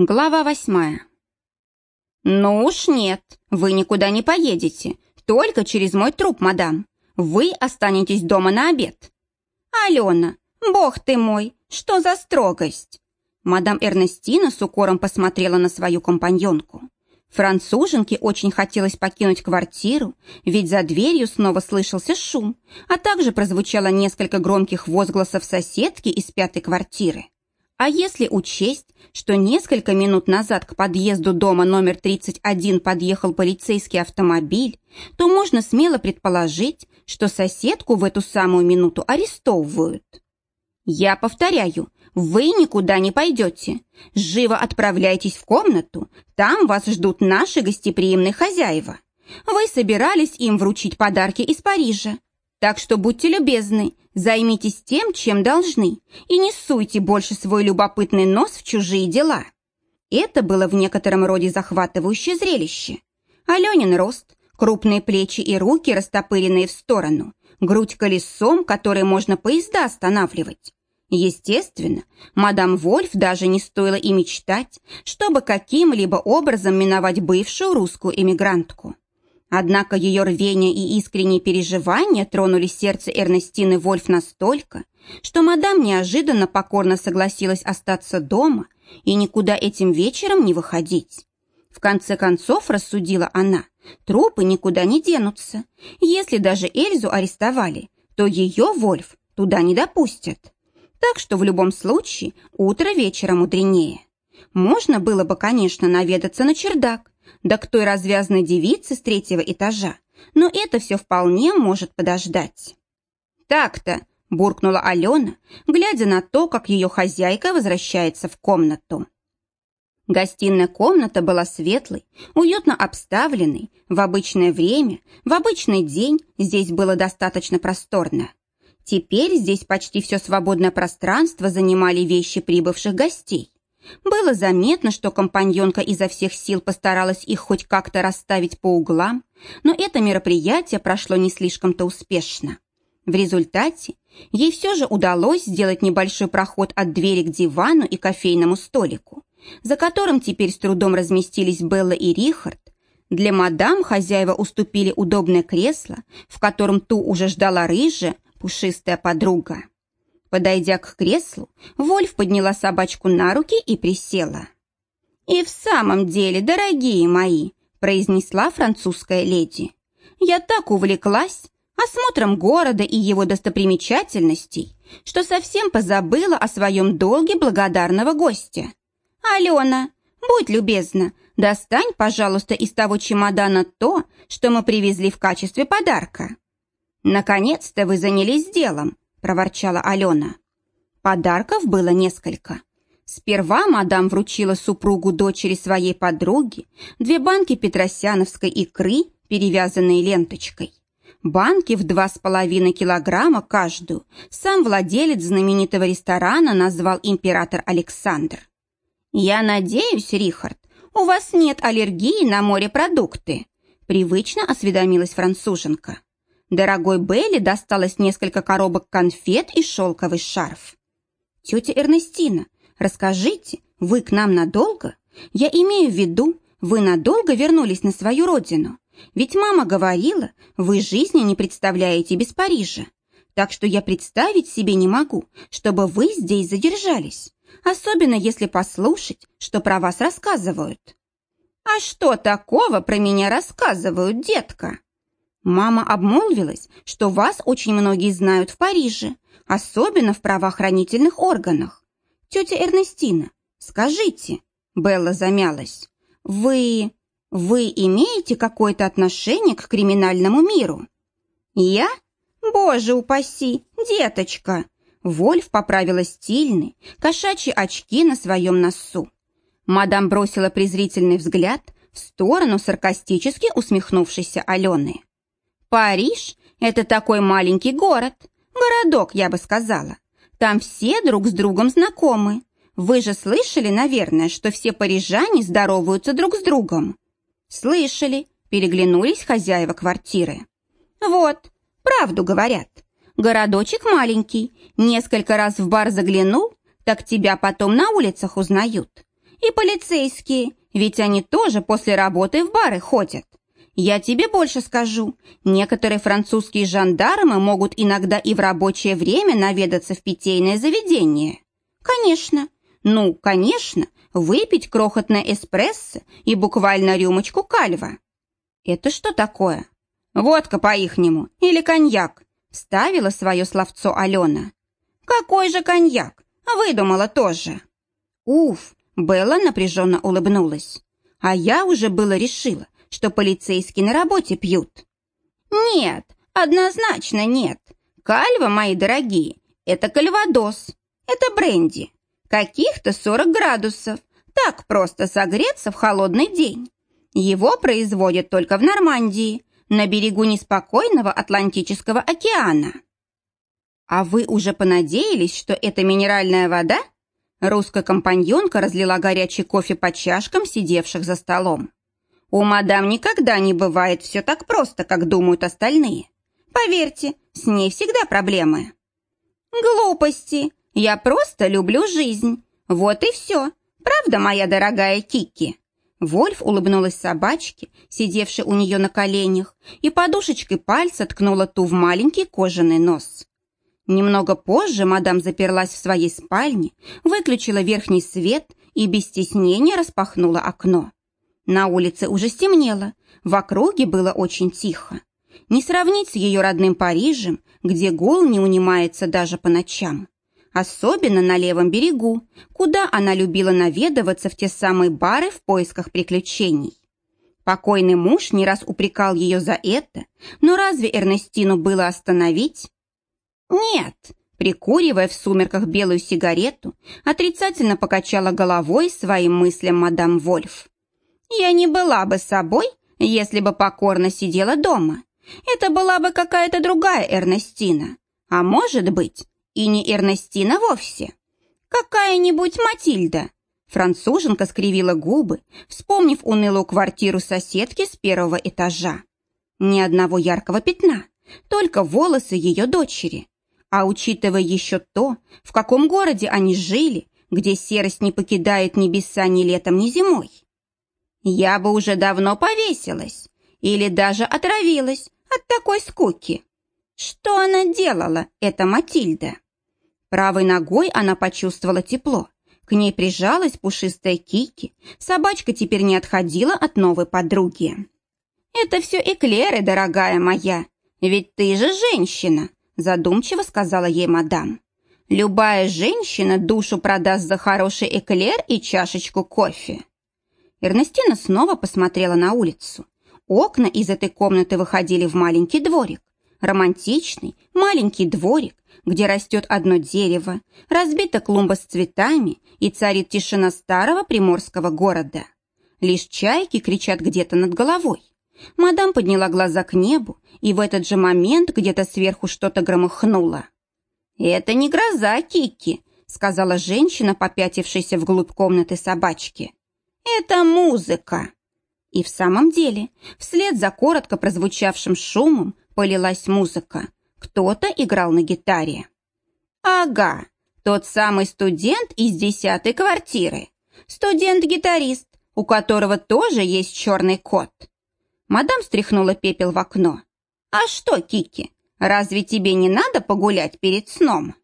Глава восьмая. «Ну уж нет, вы никуда не поедете, только через мой труп, мадам. Вы останетесь дома на обед». «Алена, бог ты мой, что за строгость?» Мадам Эрнестина с укором посмотрела на свою компаньонку. Француженке очень хотелось покинуть квартиру, ведь за дверью снова слышался шум, а также прозвучало несколько громких возгласов соседки из пятой квартиры. А если учесть, что несколько минут назад к подъезду дома номер 31 подъехал полицейский автомобиль, то можно смело предположить, что соседку в эту самую минуту арестовывают. Я повторяю, вы никуда не пойдете. Живо отправляйтесь в комнату, там вас ждут наши гостеприимные хозяева. Вы собирались им вручить подарки из Парижа. Так что будьте любезны, займитесь тем, чем должны, и не суйте больше свой любопытный нос в чужие дела. Это было в некотором роде захватывающее зрелище. Аленин рост, крупные плечи и руки, растопыренные в сторону, грудь колесом, которой можно поезда останавливать. Естественно, мадам Вольф даже не стоило и мечтать, чтобы каким-либо образом миновать бывшую русскую эмигрантку. Однако ее рвение и искренние переживания тронули сердце Эрнестины Вольф настолько, что мадам неожиданно покорно согласилась остаться дома и никуда этим вечером не выходить. В конце концов, рассудила она, трупы никуда не денутся. Если даже Эльзу арестовали, то ее Вольф туда не допустят. Так что в любом случае утро вечера мудренее. Можно было бы, конечно, наведаться на чердак, да к той развязной девице с третьего этажа, но это все вполне может подождать. «Так-то», – буркнула Алена, глядя на то, как ее хозяйка возвращается в комнату. Гостиная комната была светлой, уютно обставленной. В обычное время, в обычный день здесь было достаточно просторно. Теперь здесь почти все свободное пространство занимали вещи прибывших гостей. Было заметно, что компаньонка изо всех сил постаралась их хоть как-то расставить по углам, но это мероприятие прошло не слишком-то успешно. В результате ей все же удалось сделать небольшой проход от двери к дивану и кофейному столику, за которым теперь с трудом разместились Белла и Рихард. Для мадам хозяева уступили удобное кресло, в котором ту уже ждала рыжая, пушистая подруга. Подойдя к креслу, Вольф подняла собачку на руки и присела. «И в самом деле, дорогие мои», – произнесла французская леди, «я так увлеклась осмотром города и его достопримечательностей, что совсем позабыла о своем долге благодарного гостя. Алена, будь любезна, достань, пожалуйста, из того чемодана то, что мы привезли в качестве подарка». «Наконец-то вы занялись делом», – проворчала Алена. Подарков было несколько. Сперва мадам вручила супругу дочери своей подруги две банки петросяновской икры, перевязанные ленточкой. Банки в два с половиной килограмма каждую сам владелец знаменитого ресторана назвал император Александр. «Я надеюсь, Рихард, у вас нет аллергии на морепродукты», привычно осведомилась француженка. Дорогой Белли досталось несколько коробок конфет и шелковый шарф. «Тетя Эрнестина, расскажите, вы к нам надолго? Я имею в виду, вы надолго вернулись на свою родину? Ведь мама говорила, вы жизни не представляете без Парижа. Так что я представить себе не могу, чтобы вы здесь задержались, особенно если послушать, что про вас рассказывают». «А что такого про меня рассказывают, детка?» Мама обмолвилась, что вас очень многие знают в Париже, особенно в правоохранительных органах. Тетя Эрнестина, скажите, Белла замялась, вы... вы имеете какое-то отношение к криминальному миру? Я? Боже упаси, деточка! Вольф поправила стильные, кошачьи очки на своем носу. Мадам бросила презрительный взгляд в сторону саркастически усмехнувшейся Алены. Париж – это такой маленький город, городок, я бы сказала. Там все друг с другом знакомы. Вы же слышали, наверное, что все парижане здороваются друг с другом? Слышали, переглянулись хозяева квартиры. Вот, правду говорят. Городочек маленький, несколько раз в бар заглянул, так тебя потом на улицах узнают. И полицейские, ведь они тоже после работы в бары ходят. Я тебе больше скажу. Некоторые французские жандармы могут иногда и в рабочее время наведаться в питейное заведение. Конечно. Ну, конечно, выпить крохотное эспрессо и буквально рюмочку кальва. Это что такое? Водка по-ихнему или коньяк? Ставила свое словцо Алена. Какой же коньяк? Выдумала тоже. Уф, Белла напряженно улыбнулась. А я уже было решила, что полицейские на работе пьют. Нет, однозначно нет. Кальва, мои дорогие, это кальвадос, это бренди. Каких-то 40 градусов. Так просто согреться в холодный день. Его производят только в Нормандии, на берегу неспокойного Атлантического океана. А вы уже понадеялись, что это минеральная вода? Русская компаньонка разлила горячий кофе по чашкам, сидевших за столом. У мадам никогда не бывает все так просто, как думают остальные. Поверьте, с ней всегда проблемы. Глупости. Я просто люблю жизнь. Вот и все. Правда, моя дорогая Кики? Вольф улыбнулась собачке, сидевшей у нее на коленях, и подушечкой пальца ткнула ту в маленький кожаный нос. Немного позже мадам заперлась в своей спальне, выключила верхний свет и без стеснения распахнула окно. На улице уже стемнело, в округе было очень тихо. Не сравнить с ее родным Парижем, где гул не унимается даже по ночам. Особенно на левом берегу, куда она любила наведываться в те самые бары в поисках приключений. Покойный муж не раз упрекал ее за это, но разве Эрнестину было остановить? Нет, прикуривая в сумерках белую сигарету, отрицательно покачала головой своим мыслям мадам Вольф. Я не была бы собой, если бы покорно сидела дома. Это была бы какая-то другая Эрнестина. А может быть, и не Эрнестина вовсе. Какая-нибудь Матильда. Француженка скривила губы, вспомнив унылую квартиру соседки с первого этажа. Ни одного яркого пятна, только волосы ее дочери. А учитывая еще то, в каком городе они жили, где серость не покидает небеса ни летом, ни зимой, я бы уже давно повесилась или даже отравилась от такой скуки. Что она делала, эта Матильда? Правой ногой она почувствовала тепло. К ней прижалась пушистая Кики. Собачка теперь не отходила от новой подруги. «Это все эклеры, дорогая моя. Ведь ты же женщина», задумчиво сказала ей мадам. «Любая женщина душу продаст за хороший эклер и чашечку кофе». Эрнестина снова посмотрела на улицу. Окна из этой комнаты выходили в маленький дворик. Романтичный маленький дворик, где растет одно дерево, разбита клумба с цветами и царит тишина старого приморского города. Лишь чайки кричат где-то над головой. Мадам подняла глаза к небу, и в этот же момент где-то сверху что-то громыхнуло. «Это не гроза, Кики», — сказала женщина, попятившаяся вглубь комнаты собачки. Это музыка!» И в самом деле, вслед за коротко прозвучавшим шумом полилась музыка. Кто-то играл на гитаре. «Ага, тот самый студент из десятой квартиры. Студент-гитарист, у которого тоже есть черный кот». Мадам стряхнула пепел в окно. «А что, Кики, разве тебе не надо погулять перед сном?»